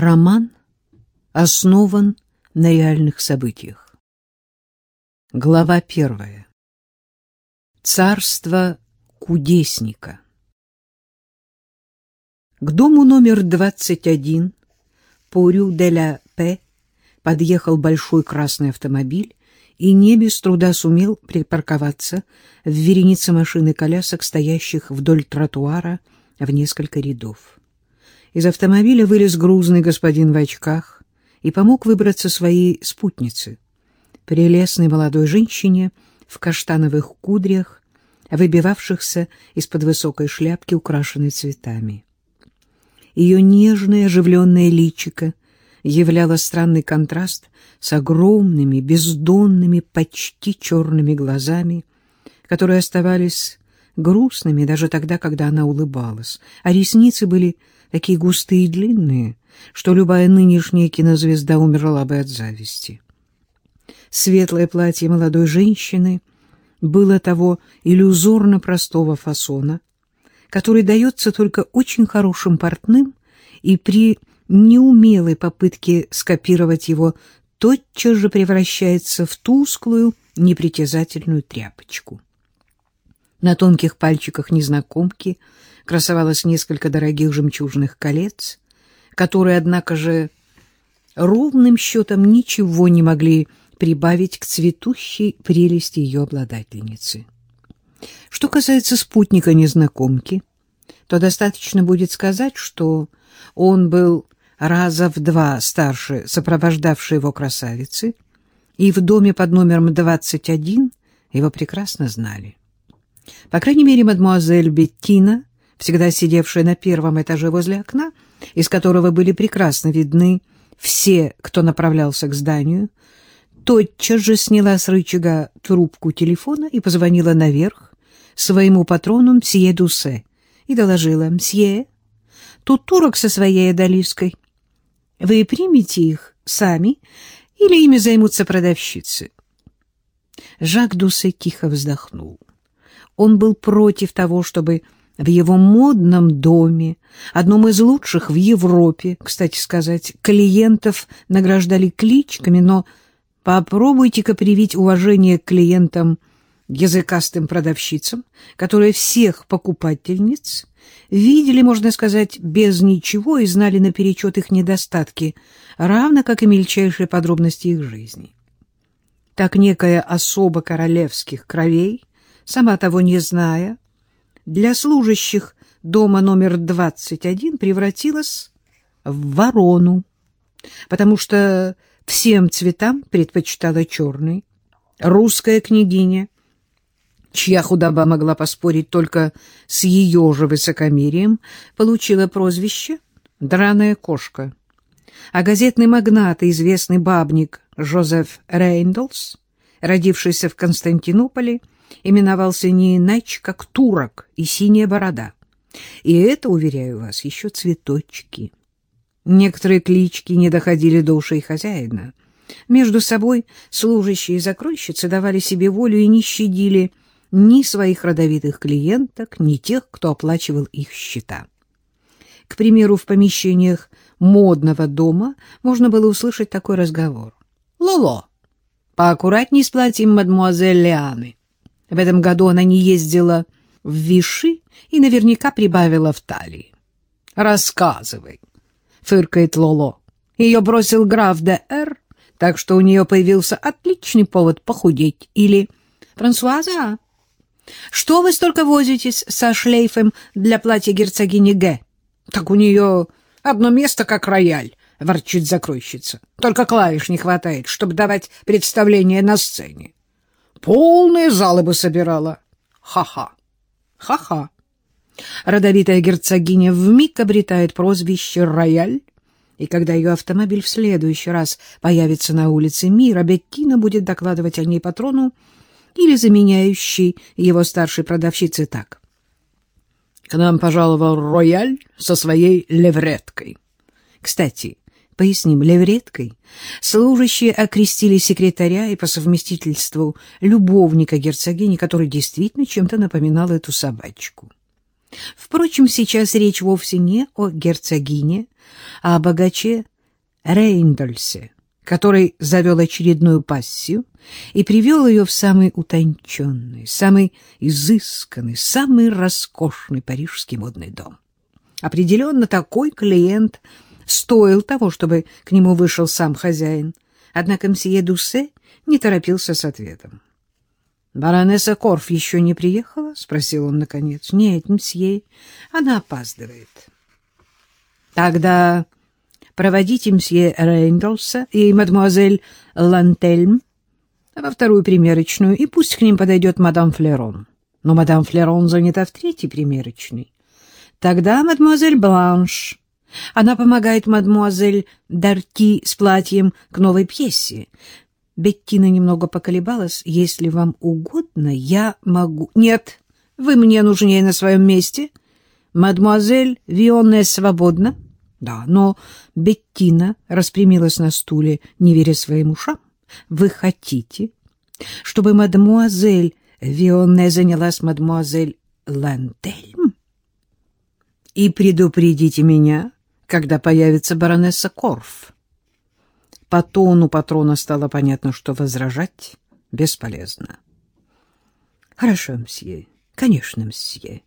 Роман основан на реальных событиях. Глава первая. Царство кудесника. К дому номер 21 по Рю-де-ля-Пе подъехал большой красный автомобиль и не без труда сумел припарковаться в веренице машин и колясок, стоящих вдоль тротуара в несколько рядов. Из автомобиля вылез грузный господин в очках и помог выбраться своей спутнице, прелестной молодой женщине в каштановых кудрях, выбивавшихся из-под высокой шляпки, украшенной цветами. Ее нежное оживленное личико являло странный контраст с огромными, бездонными, почти черными глазами, которые оставались грустными даже тогда, когда она улыбалась, а ресницы были такие густые и длинные, что любая нынешняя кинозвезда умерла бы от зависти. Светлое платье молодой женщины было того иллюзорно простого фасона, который дается только очень хорошим портным и при неумелой попытке скопировать его тотчас же превращается в тусклую, непритязательную тряпочку. На тонких пальчиках незнакомки — красовалось несколько дорогих жемчужных колец, которые, однако же, ровным счетом ничего не могли прибавить к цветущей прелести ее обладательницы. Что касается спутника незнакомки, то достаточно будет сказать, что он был раза в два старше сопровождавшей его красавицы, и в доме под номером 21 его прекрасно знали. По крайней мере, мадемуазель Беттина всегда сидевшая на первом этаже возле окна, из которого были прекрасно видны все, кто направлялся к зданию, тотчас же сняла с рычага трубку телефона и позвонила наверх своему патрону мсье Дусе и доложила «Мсье, тут турок со своей одолиской. Вы примете их сами или ими займутся продавщицы?» Жак Дусе тихо вздохнул. Он был против того, чтобы в его модном доме, одном из лучших в Европе, кстати сказать, клиентов награждали кличками, но попробуйте-ка привить уважение к клиентам языкастым продавщицам, которые всех покупательниц видели, можно сказать, без ничего и знали наперечет их недостатки, равно как и мельчайшие подробности их жизни. Так некая особа королевских кровей, сама того не зная, для служащих дома номер 21 превратилась в ворону, потому что всем цветам предпочитала черный. Русская княгиня, чья худоба могла поспорить только с ее же высокомерием, получила прозвище «драная кошка». А газетный магнат и известный бабник Жозеф Рейндлс, родившийся в Константинополе, именовался не иначе, как турок и синяя борода. И это, уверяю вас, еще цветочки. Некоторые клички не доходили до ушей хозяина. Между собой служащие и закройщицы давали себе волю и не щадили ни своих родовитых клиенток, ни тех, кто оплачивал их счета. К примеру, в помещениях модного дома можно было услышать такой разговор. «Лоло, поаккуратней с платьем мадемуазель Лианы. В этом году она не ездила в Виши и наверняка прибавила в талии. «Рассказывай», — фыркает Лоло. Ее бросил граф де Р, так что у нее появился отличный повод похудеть. Или «Франсуаза, что вы столько возитесь со шлейфом для платья герцогини Г? Так у нее одно место как рояль». — ворчит закройщица. — Только клавиш не хватает, чтобы давать представление на сцене. Полные залы бы собирала. Ха-ха. Ха-ха. Родовитая герцогиня вмиг обретает прозвище «Рояль», и когда ее автомобиль в следующий раз появится на улице Мира, Беттина будет докладывать о ней патрону или заменяющей его старшей продавщице так. К нам пожаловал Рояль со своей левреткой. Кстати, Поясним, левреткой служащие окрестили секретаря и по совместительству любовника герцогини, который действительно чем-то напоминал эту собачку. Впрочем, сейчас речь вовсе не о герцогине, а о богаче Рейндольсе, который завел очередную пассию и привел ее в самый утонченный, самый изысканный, самый роскошный парижский модный дом. Определенно такой клиент стоил того, чтобы к нему вышел сам хозяин. Однако мсье Дуссе не торопился с ответом. — Баронесса Корф еще не приехала? — спросил он наконец. — Нет, мсье, она опаздывает. — Тогда проводите мсье Рейндолса и мадемуазель Лантельм во вторую примерочную, и пусть к ним подойдет мадам Флерон. Но мадам Флерон занята в третьей примерочной. Тогда мадемуазель Бланш. Она помогает мадемуазель Дарти с платьем к новой пьесе. Беттина немного поколебалась. Если вам угодно, я могу... Нет, вы мне нужнее на своем месте. Мадемуазель Вионная свободна. Да, но Беттина распрямилась на стуле, не веря своим ушам. Вы хотите, чтобы мадемуазель Вионная занялась мадемуазель Лантельм? И предупредите меня, когда появится баронесса Корф. По тону патрона стало понятно, что возражать бесполезно. — Хорошо, мсье, конечно, мсье.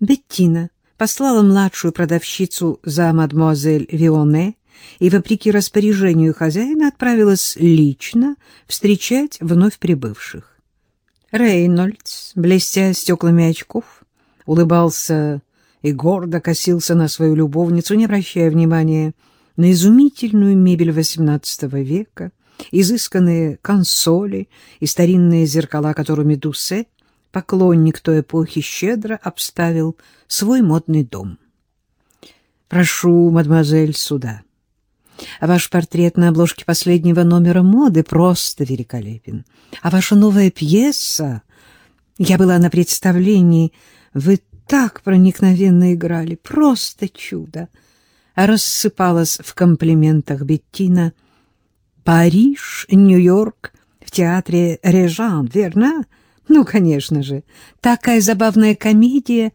Беттина послала младшую продавщицу за мадемуазель Вионе и, вопреки распоряжению хозяина, отправилась лично встречать вновь прибывших. Рейнольдс, блестя стеклами очков, улыбался и гордо косился на свою любовницу, не обращая внимания на изумительную мебель XVIII века, изысканные консоли и старинные зеркала, которыми Дуссе, поклонник той эпохи, щедро обставил свой модный дом. «Прошу, мадемуазель, сюда. Ваш портрет на обложке последнего номера моды просто великолепен. А ваша новая пьеса... Я была на представлении. Вы так проникновенно играли. Просто чудо!» рассыпалась в комплиментах Беттина. «Париж, Нью-Йорк, в театре Режан, верно? Ну, конечно же, такая забавная комедия».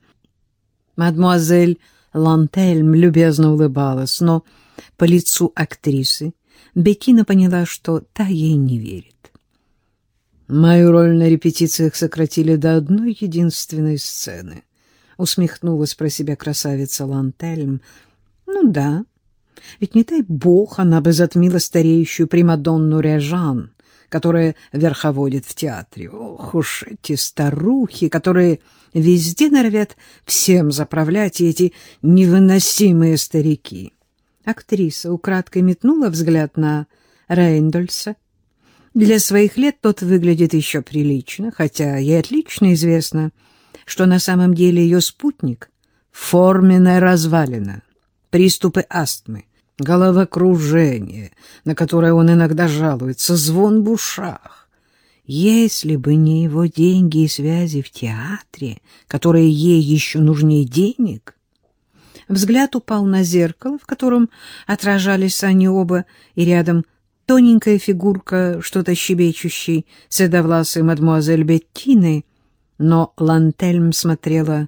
Мадемуазель Лантельм любезно улыбалась, но по лицу актрисы Беттина поняла, что та ей не верит. «Мою роль на репетициях сократили до одной единственной сцены», — усмехнулась про себя красавица Лантельм, — ну да, ведь не дай бог она бы затмила стареющую Примадонну Режан, которая верховодит в театре. Ох уж эти старухи, которые везде норовят всем заправлять, и эти невыносимые старики. Актриса украдкой метнула взгляд на Рейндольса. Для своих лет тот выглядит еще прилично, хотя ей отлично известно, что на самом деле ее спутник — форменная развалина приступы астмы, головокружение, на которое он иногда жалуется, звон в ушах. Если бы не его деньги и связи в театре, которые ей еще нужнее денег... Взгляд упал на зеркало, в котором отражались они оба, и рядом тоненькая фигурка, что-то щебечущей, седовласой мадемуазель Беттины, но Лантельм смотрела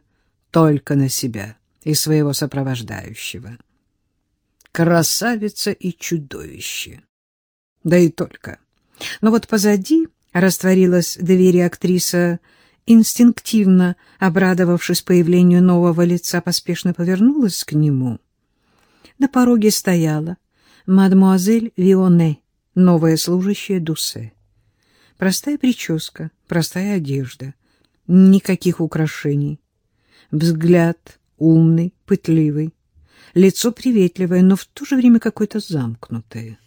только на себя и своего сопровождающего. Красавица и чудовище. Да и только. Но вот позади растворилась двери актриса, инстинктивно обрадовавшись появлению нового лица, поспешно повернулась к нему. На пороге стояла мадемуазель Вионе, новая служащая Дусе. Простая прическа, простая одежда, никаких украшений. Взгляд умный, пытливый, лицо приветливое, но в то же время какое-то замкнутое.